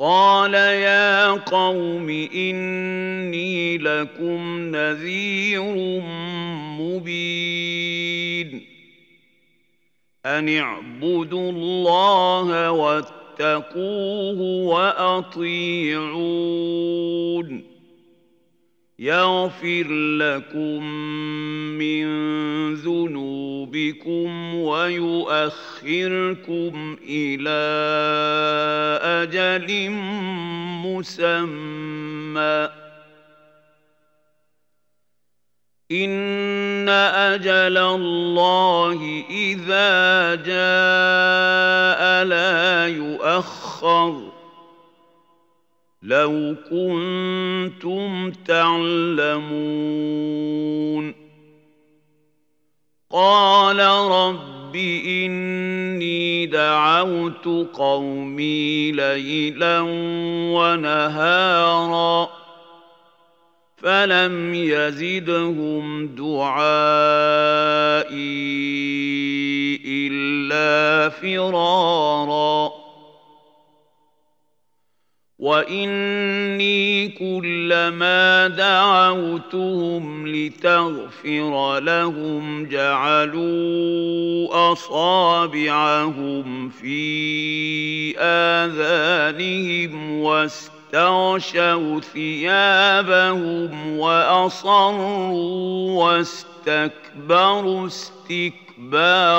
قال يا قوم إني لكم نذير مبين. أن اعبدوا الله واتقوه وأطيعون. يغفر لكم من ذنوبكم ويؤخركم إلى أجل مسمى. إن أجل الله إذا جاء لا يؤخر. لو كنتم تعلمون. قال رب إني دعوت قومي ليلا ونهارا فلم يزدهم دعائي إلا فرارا. واني كلما دعوتهم لتغفر لهم جعلوا اصابعهم في اذانهم واستغشوا ثيابهم واصروا واستكبروا استكبارا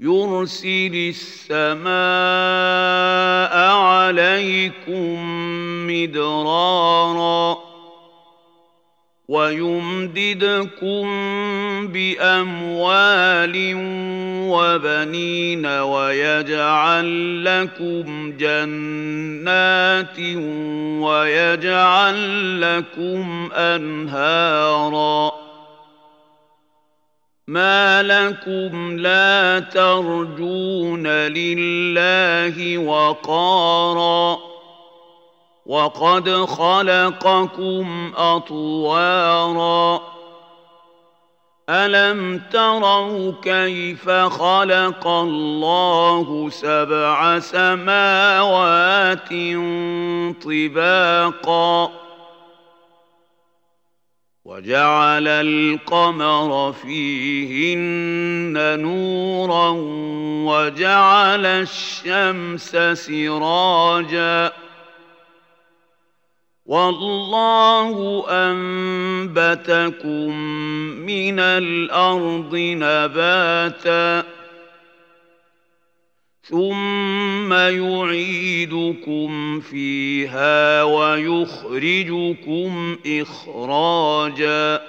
يرسل السماء عليكم مدرارا ويمددكم بأموال وبنين ويجعل لكم جنات ويجعل لكم أنهارا. ما لكم لا ترجون لله وقارا وقد خلقكم اطوارا الم تروا كيف خلق الله سبع سماوات طباقا وجعل القمر فيهن نورا وجعل الشمس سراجا. والله انبتكم من الأرض نباتا ثم يعيدكم فيها ويخرجكم اخراجا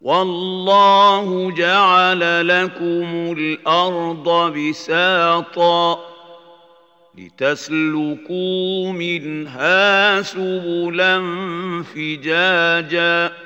والله جعل لكم الأرض بساطا لتسلكوا منها سبلا فجاجا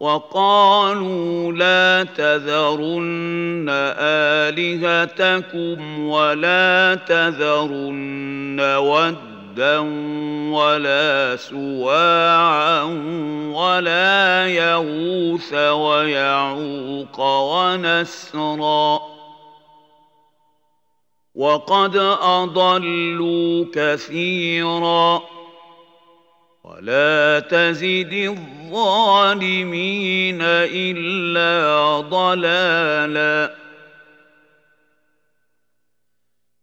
وقالوا لا تذرن آلهتكم ولا تذرن ودا ولا سواعا ولا يغوث ويعوق ونسرا. وقد أضلوا كثيرا. ولا تزد الظالمين الا ضلالا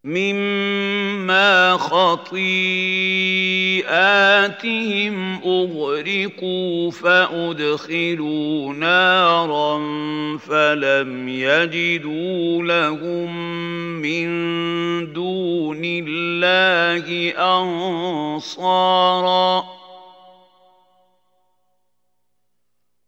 مما خطيئاتهم اغرقوا فادخلوا نارا فلم يجدوا لهم من دون الله انصارا